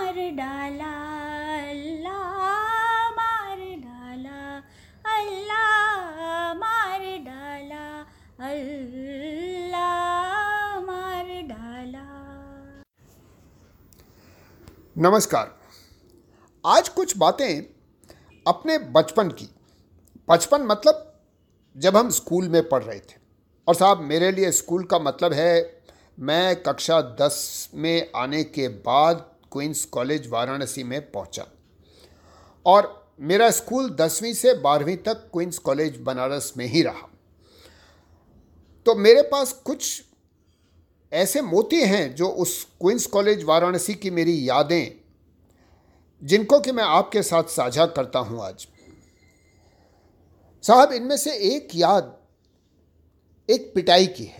मार डाला, अल्लाह मार डाला, अल्लाह मार डाला, अल्लाह मार डाला। नमस्कार। आज कुछ बातें अपने बचपन की। बचपन मतलब जब हम स्कूल में पढ़ रहे थे। और साहब, मेरे लिए स्कूल का मतलब है, मैं कक्षा दस में आने के बाद क्वींस कॉलेज वाराणसी में पहुँचा। और मेरा स्कूल दसवीं से बारहवीं तक क्वींस कॉलेज बनारस में ही रहा। तो मेरे पास कुछ ऐसे मोती हैं जो उस क्वींस कॉलेज वाराणसी की मेरी यादें, जिनको कि मैं आपके साथ साझा करता हूँ आज। साहब, इनमें से एक याद एक पिटाई की है।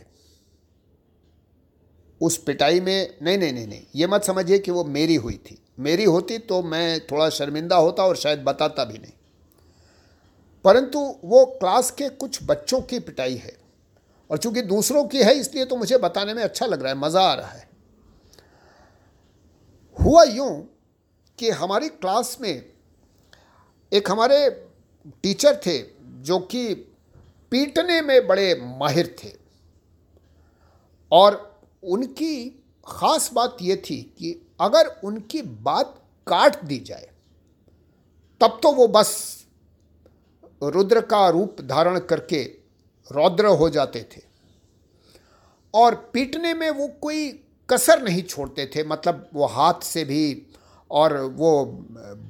उस पिटाई में, नहीं नहीं नहीं नहीं, ये मत समझिए कि वो मेरी हुई थी। मेरी होती तो मैं थोड़ा शर्मिंदा होता और शायद बताता भी नहीं। परंतु वो क्लास के कुछ बच्चों की पिटाई है और चूँकि दूसरों की है, इसलिए तो मुझे बताने में अच्छा लग रहा है, मज़ा आ रहा है। हुआ यूँ कि हमारी क्लास में एक हमारे टीचर थे जो कि पीटने में बड़े माहिर थे और उनकी ख़ास बात यह थी कि अगर उनकी बात काट दी जाए, तब तो वो बस रुद्र का रूप धारण करके रौद्र हो जाते थे और पीटने में वो कोई कसर नहीं छोड़ते थे। मतलब वो हाथ से भी और वो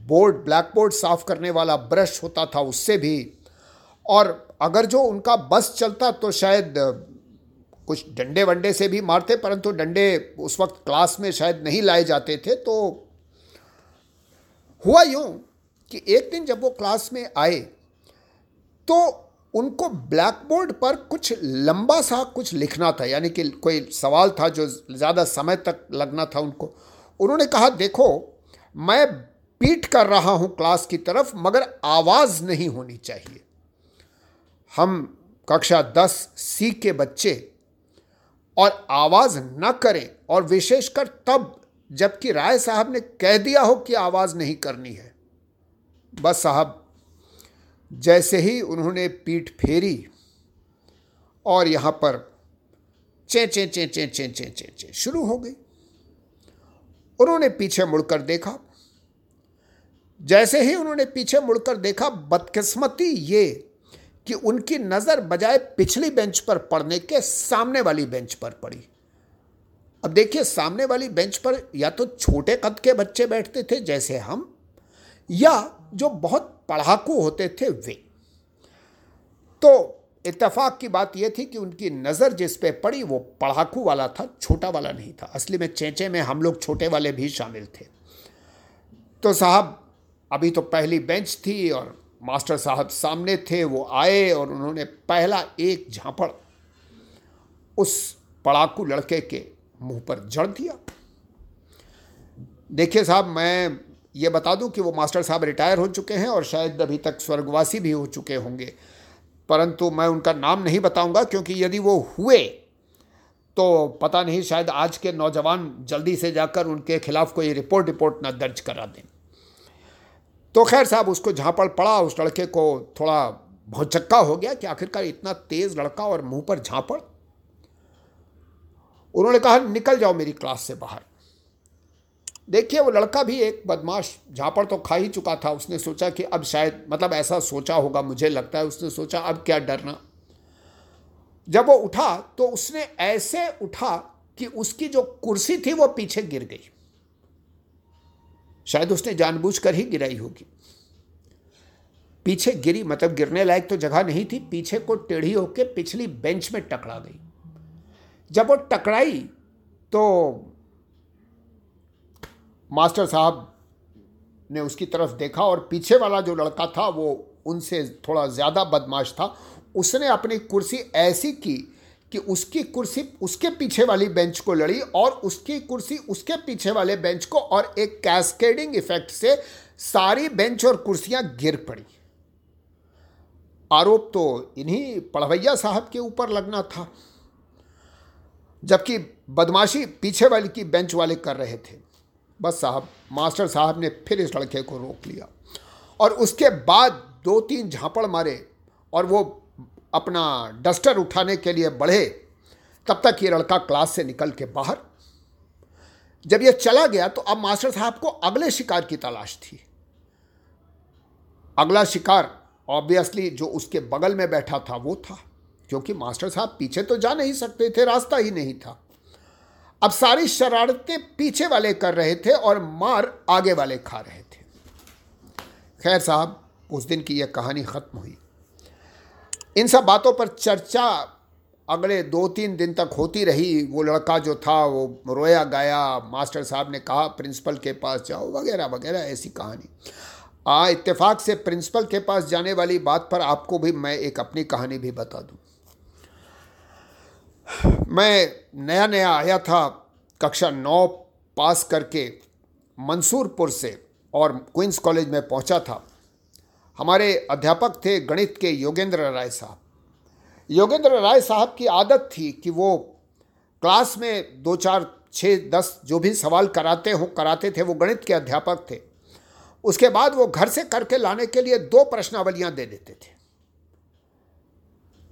बोर्ड ब्लैक बोर्ड साफ़ करने वाला ब्रश होता था उससे भी। और अगर जो उनका बस चलता तो शायद कुछ डंडे वंडे से भी मारते, परंतु डंडे उस वक्त क्लास में शायद नहीं लाए जाते थे तो हुआ यूँ कि एक दिन जब वो क्लास में आए तो उनको ब्लैक बोर्ड पर कुछ लंबा सा कुछ लिखना था, यानी कि कोई सवाल था जो ज़्यादा समय तक लगना था उनको। उन्होंने कहा, देखो, मैं पीट कर रहा हूँ क्लास की तरफ़, मगर आवाज़ नहीं होनी चाहिए। हम कक्षा दस सी के बच्चे और आवाज़ न करें और विशेषकर तब, जबकि राय साहब ने कह दिया हो कि आवाज़ नहीं करनी है। बस साहब, जैसे ही उन्होंने पीठ फेरी और यहाँ पर चे चे चे चे चे चे चे चे शुरू हो गई। उन्होंने पीछे मुड़कर देखा। जैसे ही उन्होंने पीछे मुड़कर देखा, बदकिस्मती ये कि उनकी नज़र बजाय पिछली बेंच पर पड़ने के सामने वाली बेंच पर पड़ी। अब देखिए, सामने वाली बेंच पर या तो छोटे कद के बच्चे बैठते थे, जैसे हम, या जो बहुत पढ़ाकू होते थे, वे। तो इतफाक की बात यह थी कि उनकी नज़र जिस पे पड़ी, वो पढ़ाकू वाला था, छोटा वाला नहीं था। असली में चेचे में हम लोग छोटे वाले भी शामिल थे। तो साहब, अभी तो पहली बेंच थी और मास्टर साहब सामने थे, वो आए और उन्होंने पहला एक झापड़ उस पड़ाकू लड़के के मुँह पर जड़ दिया। देखिए साहब, मैं ये बता दूँ कि वो मास्टर साहब रिटायर हो चुके हैं और शायद अभी तक स्वर्गवासी भी हो चुके होंगे। परंतु मैं उनका नाम नहीं बताऊँगा, क्योंकि यदि वो हुए तो पता नहीं, शायद आज के नौजवान जल्दी से जाकर उनके खिलाफ कोई रिपोर्ट रिपोर्ट ना दर्ज करा दें। तो खैर साहब, उसको झापड़ पड़ा, उस लड़के को थोड़ा भौचक्का हो गया कि आखिरकार इतना तेज लड़का और मुँह पर झापड़ उन्होंने कहा, निकल जाओ मेरी क्लास से बाहर। देखिए, वो लड़का भी एक बदमाश झापड़ तो खा ही चुका था। उसने सोचा कि अब शायद मतलब ऐसा सोचा होगा, मुझे लगता है उसने सोचा, अब क्या डरना। जब वो उठा तो उसने ऐसे उठा कि उसकी जो कुर्सी थी, वो पीछे गिर गई। शायद उसने जानबूझकर ही गिराई होगी। पीछे गिरी मतलब गिरने लायक तो जगह नहीं थी, पीछे को टेढ़ी होकर पिछली बेंच में टकरा गई। जब वो टकराई तो मास्टर साहब ने उसकी तरफ़ देखा और पीछे वाला जो लड़का था, वो उनसे थोड़ा ज़्यादा बदमाश था। उसने अपनी कुर्सी ऐसी की कि उसकी कुर्सी उसके पीछे वाली बेंच को लड़ी और उसकी कुर्सी उसके पीछे वाले बेंच को और एक कैस्केडिंग इफ़ेक्ट से सारी बेंच और कुर्सियाँ गिर पड़ी। आरोप तो इन्हीं पढ़वैया साहब के ऊपर लगना था, जबकि बदमाशी पीछे वाली की बेंच वाले कर रहे थे। बस साहब, मास्टर साहब ने फिर इस लड़के को रोक लिया और उसके बाद दो तीन झापड़ मारे और वो अपना डस्टर उठाने के लिए बढ़े, तब तक ये लड़का क्लास से निकल के बाहर। जब ये चला गया तो अब मास्टर साहब को अगले शिकार की तलाश थी। अगला शिकार ऑब्वियसली जो उसके बगल में बैठा था, वो था, क्योंकि मास्टर साहब पीछे तो जा नहीं सकते थे, रास्ता ही नहीं था। अब सारी शरारतें पीछे वाले कर रहे थे और मार आगे वाले खा रहे थे। खैर साहब, उस दिन की यह कहानी ख़त्म हुई। इन सब बातों पर चर्चा अगले दो तीन दिन तक होती रही। वो लड़का जो था, वो रोया गाया। मास्टर साहब ने कहा, प्रिंसिपल के पास जाओ, वगैरह वगैरह, ऐसी कहानी। आ, इत्तेफाक से प्रिंसिपल के पास जाने वाली बात पर आपको भी मैं एक अपनी कहानी भी बता दूँ। मैं नया नया आया था कक्षा नौ पास करके मंसूरपुर से और क्वींस कॉलेज में पहुँचा था। हमारे अध्यापक थे गणित के योगेंद्र राय साहब। योगेंद्र राय साहब की आदत थी कि वो क्लास में दो, चार छः दस जो भी सवाल कराते हो, कराते थे, वो गणित के अध्यापक थे। उसके बाद वो घर से करके लाने के लिए दो प्रश्नावलियाँ दे देते थे।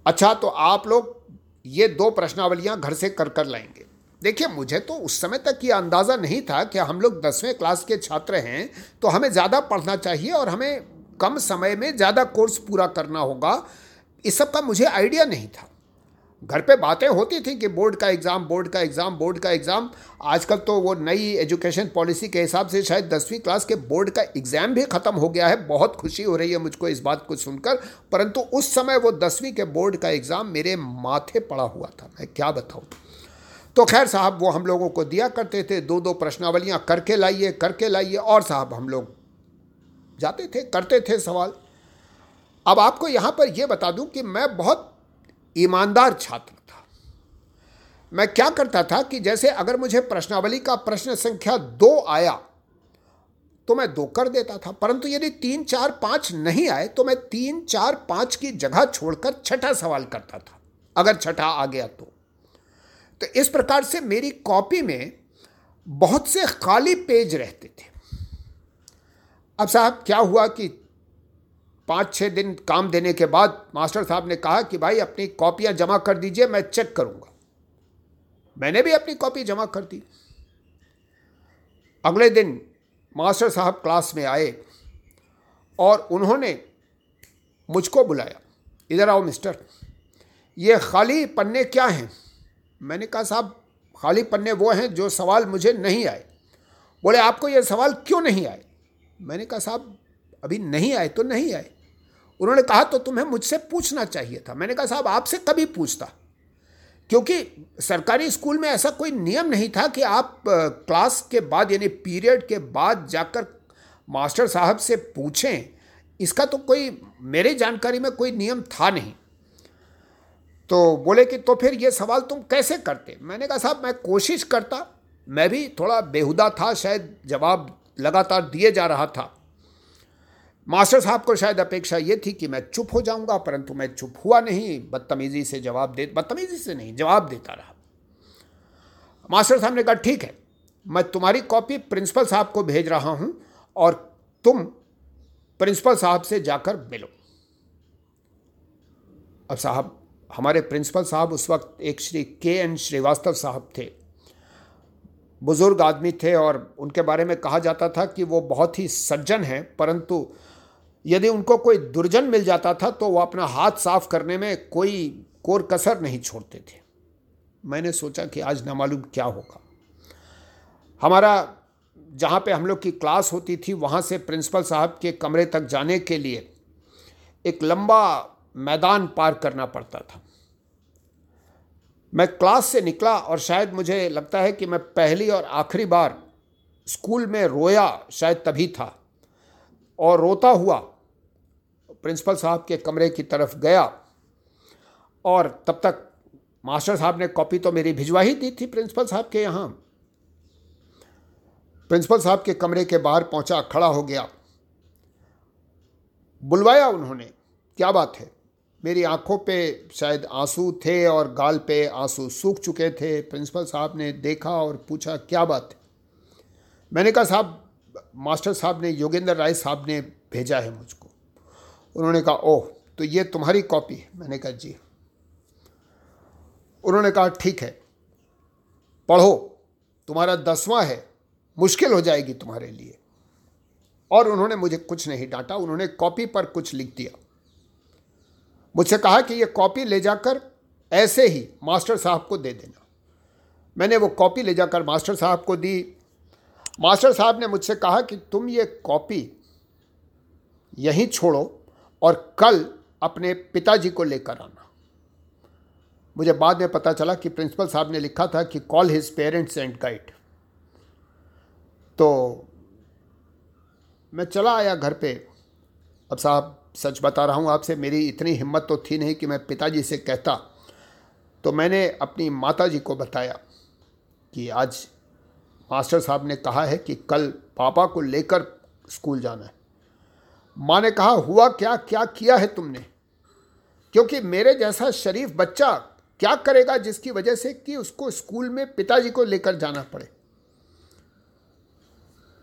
अच्छा तो आप लोग ये दो प्रश्नावलियाँ घर से कर कर लाएँगे। देखिए, मुझे तो उस समय तक ये अंदाज़ा नहीं था कि हम लोग दसवें क्लास के छात्र हैं तो हमें ज़्यादा पढ़ना चाहिए और हमें कम समय में ज़्यादा कोर्स पूरा करना होगा, इस सब का मुझे आइडिया नहीं था। घर पे बातें होती थी कि बोर्ड का एग्ज़ाम, बोर्ड का एग्ज़ाम, बोर्ड का एग्ज़ाम। आजकल तो वो नई एजुकेशन पॉलिसी के हिसाब से शायद दसवीं क्लास के बोर्ड का एग्ज़ाम भी ख़त्म हो गया है। बहुत खुशी हो रही है मुझको इस बात को सुनकर, परंतु उस समय वो दसवीं के बोर्ड का एग्ज़ाम मेरे माथे पड़ा हुआ था। मैं क्या बताऊँ? तो खैर साहब, वो हम लोगों को दिया करते थे। दो दो प्रश्नावलियाँ करके लाइए करके लाइए और साहब, हम लोग जाते थे, करते थे सवाल। अब आपको यहाँ पर यह बता दूँ कि मैं बहुत ईमानदार छात्र था। मैं क्या करता था कि जैसे अगर मुझे प्रश्नावली का प्रश्न संख्या दो आया तो मैं दो कर देता था। परंतु यदि तीन, चार, पाँच नहीं आए तो मैं तीन, चार, पाँच की जगह छोड़कर छठा सवाल करता था, अगर छठा आ गया तो। तो इस प्रकार से मेरी कॉपी में बहुत से खाली पेज रहते थे। अब साहब, क्या हुआ कि पाँच छः दिन काम देने के बाद मास्टर साहब ने कहा कि भाई, अपनी कॉपियाँ जमा कर दीजिए, मैं चेक करूँगा। मैंने भी अपनी कॉपी जमा कर दी। अगले दिन मास्टर साहब क्लास में आए और उन्होंने मुझको बुलाया। इधर आओ मिस्टर, ये खाली पन्ने क्या हैं? मैंने कहा, साहब, खाली पन्ने वो हैं जो सवाल मुझे नहीं आए। बोले, आपको ये सवाल क्यों नहीं आए? मैंने कहा, साहब, अभी नहीं आए तो नहीं आए। उन्होंने कहा तो तुम्हें मुझसे पूछना चाहिए था। मैंने कहा, साहब, आपसे कभी पूछता? क्योंकि सरकारी स्कूल में ऐसा कोई नियम नहीं था कि आप क्लास के बाद, यानी पीरियड के बाद जाकर मास्टर साहब से पूछें। इसका तो कोई, मेरे जानकारी में कोई नियम था नहीं। तो बोले कि तो फिर ये सवाल तुम कैसे करते? मैंने कहा, साहब, मैं कोशिश करता। मैं भी थोड़ा बेहुदा था, शायद जवाब लगातार दिए जा रहा था। मास्टर साहब को शायद अपेक्षा ये थी कि मैं चुप हो जाऊँगा, परंतु मैं चुप हुआ नहीं। बदतमीज़ी से जवाब दे, बदतमीज़ी से नहीं, जवाब देता रहा। मास्टर साहब ने कहा, ठीक है, मैं तुम्हारी कॉपी प्रिंसिपल साहब को भेज रहा हूँ और तुम प्रिंसिपल साहब से जाकर मिलो। अब साहब, हमारे प्रिंसिपल साहब उस वक्त एक श्री के एन श्रीवास्तव साहब थे। बुज़ुर्ग आदमी थे और उनके बारे में कहा जाता था कि वो बहुत ही सज्जन हैं, परंतु यदि उनको कोई दुर्जन मिल जाता था तो वो अपना हाथ साफ़ करने में कोई कोर कसर नहीं छोड़ते थे। मैंने सोचा कि आज न मालूम क्या होगा। हमारा, जहाँ पे हम लोग की क्लास होती थी, वहाँ से प्रिंसिपल साहब के कमरे तक जाने के लिए एक लंबा मैदान पार करना पड़ता था। मैं क्लास से निकला और शायद मुझे लगता है कि मैं पहली और आखिरी बार स्कूल में रोया शायद तभी था। और रोता हुआ प्रिंसिपल साहब के कमरे की तरफ़ गया और तब तक मास्टर साहब ने कॉपी तो मेरी भिजवा ही दी थी प्रिंसिपल साहब के यहाँ। प्रिंसिपल साहब के कमरे के बाहर पहुँचा, खड़ा हो गया। बुलवाया उन्होंने, क्या बात है? मेरी आँखों पे शायद आँसू थे और गाल पे आँसू सूख चुके थे। प्रिंसिपल साहब ने देखा और पूछा, क्या बात? है मैंने कहा, साहब, मास्टर साहब ने, योगेंद्र राय साहब ने भेजा है मुझको। उन्होंने कहा, ओह तो ये तुम्हारी कॉपी है? मैंने कहा, जी। उन्होंने कहा, ठीक है, पढ़ो, तुम्हारा दसवां है, मुश्किल हो जाएगी तुम्हारे लिए। और उन्होंने मुझे कुछ नहीं डांटा, उन्होंने कॉपी पर कुछ लिख दिया। मुझसे कहा कि ये कॉपी ले जाकर ऐसे ही मास्टर साहब को दे देना। मैंने वो कॉपी ले जाकर मास्टर साहब को दी। मास्टर साहब ने मुझसे कहा कि तुम ये कॉपी यहीं छोड़ो और कल अपने पिताजी को लेकर आना। मुझे बाद में पता चला कि प्रिंसिपल साहब ने लिखा था कि call his parents and guide. तो मैं चला आया घर पे। अब साहब सच बता रहा हूँ, आपसे मेरी इतनी हिम्मत तो थी नहीं कि मैं पिताजी से कहता। तो मैंने अपनी माता जी को बताया कि आज मास्टर साहब ने कहा है कि कल पापा को लेकर स्कूल जाना है। माँ ने कहा, हुआ क्या? क्या किया है तुमने? क्योंकि मेरे जैसा शरीफ बच्चा क्या करेगा जिसकी वजह से कि उसको स्कूल में पिताजी को लेकर जाना पड़े?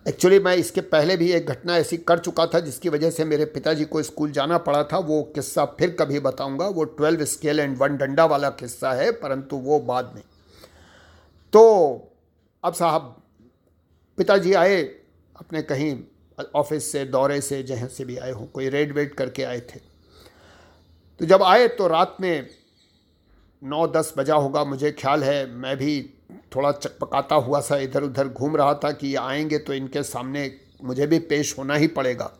एक्चुअली मैं इसके पहले भी एक घटना ऐसी कर चुका था जिसकी वजह से मेरे पिताजी को स्कूल जाना पड़ा था। वो किस्सा फिर कभी बताऊँगा। वो ट्वेल्व स्केल एंड वन डंडा वाला किस्सा है, परंतु वो बाद में। तो अब साहब, पिताजी आए, अपने कहीं ऑफ़िस से, दौरे से, जहाँ से भी आए हों, कोई रेड वेड करके आए थे। तो जब आए तो रात में नौ दस बजा होगा, मुझे ख्याल है, मैं भी थोड़ा चकपकाता हुआ सा इधर उधर घूम रहा था कि आएँगे तो इनके सामने मुझे भी पेश होना ही पड़ेगा।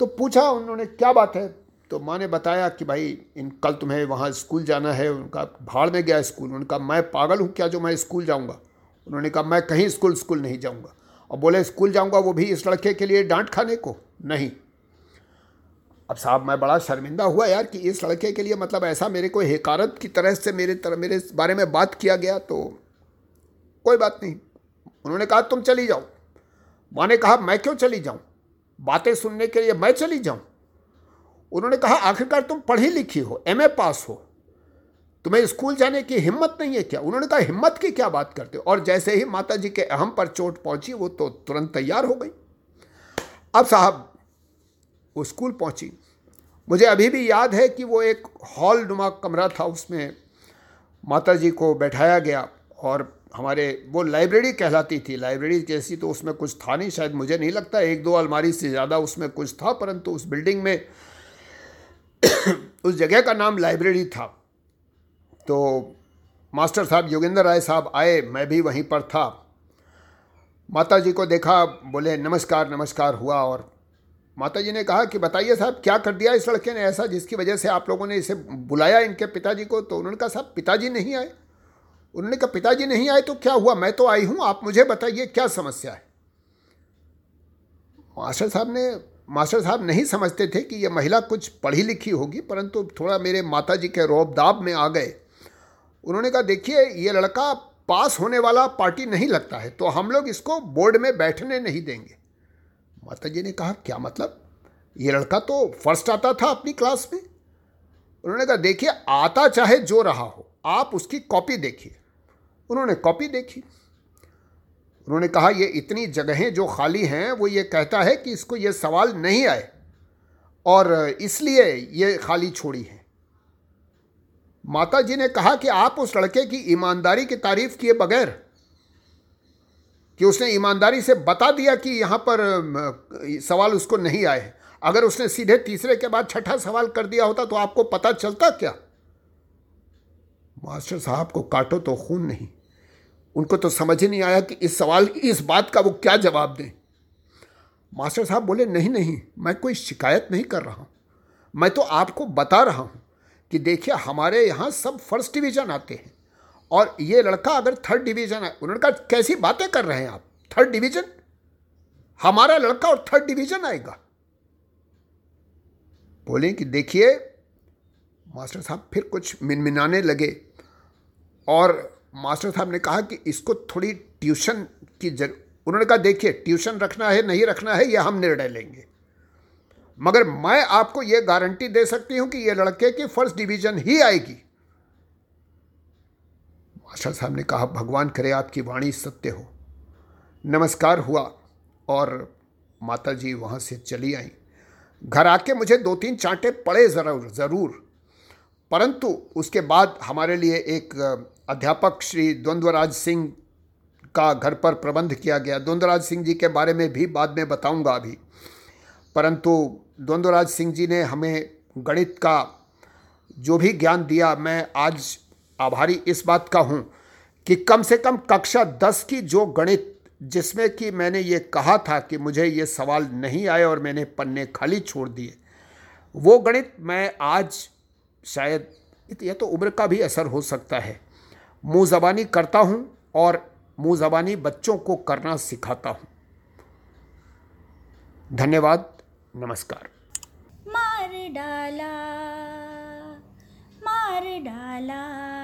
तो पूछा उन्होंने, क्या बात है? तो माँ ने बताया कि, भाई, इन, कल तुम्हें वहाँ स्कूल जाना है, उनका भाड़ में गया स्कूल, उनका मैं पागल हूँ क्या जो मैं स्कूल जाऊँगा? उन्होंने कहा, मैं कहीं स्कूल स्कूल नहीं जाऊँगा। और बोले, स्कूल जाऊँगा वो भी इस लड़के के लिए डांट खाने को? नहीं। अब साहब, मैं बड़ा शर्मिंदा हुआ यार कि इस लड़के के लिए मतलब ऐसा मेरे को हकारत की तरह से मेरे तरह मेरे बारे में बात किया गया तो कोई बात नहीं। उन्होंने कहा, तुम चली जाओ। माँ ने कहा, मैं क्यों चली जाऊँ? बातें सुनने के लिए मैं चली जाऊँ? उन्होंने कहा, आखिरकार तुम पढ़ी लिखी हो, एमए पास हो। तुम्हें स्कूल जाने की हिम्मत नहीं है क्या? उन्होंने कहा, हिम्मत की क्या बात करते हो? और जैसे ही माता जी के अहम पर चोट पहुँची, वो तो तुरंत तैयार हो गई। अब साहब वो स्कूल पहुँची। मुझे अभी भी याद है कि वो एक हॉल नुमा कमरा था, उसमें माता जी को बैठाया गया और हमारे, वो लाइब्रेरी कहलाती थी। लाइब्रेरी जैसी तो उसमें कुछ था नहीं, शायद मुझे नहीं लगता, एक दो अलमारी से ज़्यादा उसमें कुछ था, परंतु उस बिल्डिंग में उस जगह का नाम लाइब्रेरी था। तो मास्टर साहब योगेंद्र राय साहब आए, मैं भी वहीं पर था। माता जी को देखा, बोले, नमस्कार नमस्कार, हुआ और माता जी ने कहा कि बताइए साहब, क्या कर दिया इस लड़के ने ऐसा जिसकी वजह से आप लोगों ने इसे बुलाया इनके पिताजी को? तो उन्होंने कहा, साहब, पिताजी नहीं आए। उन्होंने कहा, पिताजी नहीं आए तो क्या हुआ? मैं तो आई हूँ, आप मुझे बताइए क्या समस्या है? मास्टर साहब ने, मास्टर साहब नहीं समझते थे कि यह महिला कुछ पढ़ी लिखी होगी, परंतु थोड़ा मेरे माता जी के रोबदाब में आ गए। उन्होंने कहा, देखिए, ये लड़का पास होने वाला पार्टी नहीं लगता है तो हम लोग इसको बोर्ड में बैठने नहीं देंगे। माता जी ने कहा, क्या मतलब? ये लड़का तो फ़र्स्ट आता था अपनी क्लास में. उन्होंने कहा, देखिए, आता चाहे जो रहा हो, आप उसकी कॉपी देखिए। उन्होंने कॉपी देखी। उन्होंने कहा, ये इतनी जगहें जो खाली हैं, वो ये कहता है कि इसको ये सवाल नहीं आए और इसलिए ये खाली छोड़ी है। माता जी ने कहा कि आप उस लड़के की ईमानदारी की तारीफ़ किए बगैर कि उसने ईमानदारी से बता दिया कि यहाँ पर सवाल उसको नहीं आए। अगर उसने सीधे तीसरे के बाद छठा सवाल कर दिया होता तो आपको पता चलता क्या? मास्टर साहब को काटो तो खून नहीं। उनको तो समझ ही नहीं आया कि इस सवाल, इस बात का वो क्या जवाब दें। मास्टर साहब बोले, नहीं नहीं, मैं कोई शिकायत नहीं कर रहा हूँ। मैं तो आपको बता रहा हूँ कि देखिए, हमारे यहाँ सब फ़र्स्ट डिवीज़न आते हैं। और ये लड़का अगर थर्ड डिवीज़न है, उन्होंने कहा, कैसी बातें कर रहे हैं आप? थर्ड डिवीज़न हमारा लड़का और थर्ड डिवीज़न आएगा. बोले कि, देखिए, मास्टर साहब फिर कुछ मिनमिनाने लगे और मास्टर साहब ने कहा कि इसको थोड़ी ट्यूशन की जर उन्होंने कहा, देखिए, ट्यूशन रखना है, नहीं रखना है यह हम निर्णय लेंगे। मगर मैं आपको यह गारंटी दे सकती हूँ कि यह लड़के की फ़र्स्ट डिवीज़न ही आएगी। मास्टर साहब ने कहा, भगवान करे आपकी वाणी सत्य हो। नमस्कार हुआ और माता जी वहाँ से चली आई। घर आके मुझे दो तीन चांटे पड़े ज़रूर ज़रूर। परंतु उसके बाद हमारे लिए एक अध्यापक श्री द्वंद्वराज सिंह का घर पर प्रबंध किया गया। द्वंद्वराज सिंह जी के बारे में भी बाद में बताऊँगा अभी। परंतु द्वंद्वराज सिंह जी ने हमें गणित का जो भी ज्ञान दिया, मैं आज आभारी इस बात का हूँ कि कम से कम कक्षा दस की जो गणित, जिसमें कि मैंने ये कहा था कि मुझे ये सवाल नहीं आए और मैंने पन्ने खाली छोड़ दिए, वो गणित मैं आज शायद यह तो उम्र का भी असर हो सकता है। मुँह ज़बानी करता हूँ और मुँह ज़बानी बच्चों को करना सिखाता हूँ। धन्यवाद, नमस्कार। मार डाला मार डाला।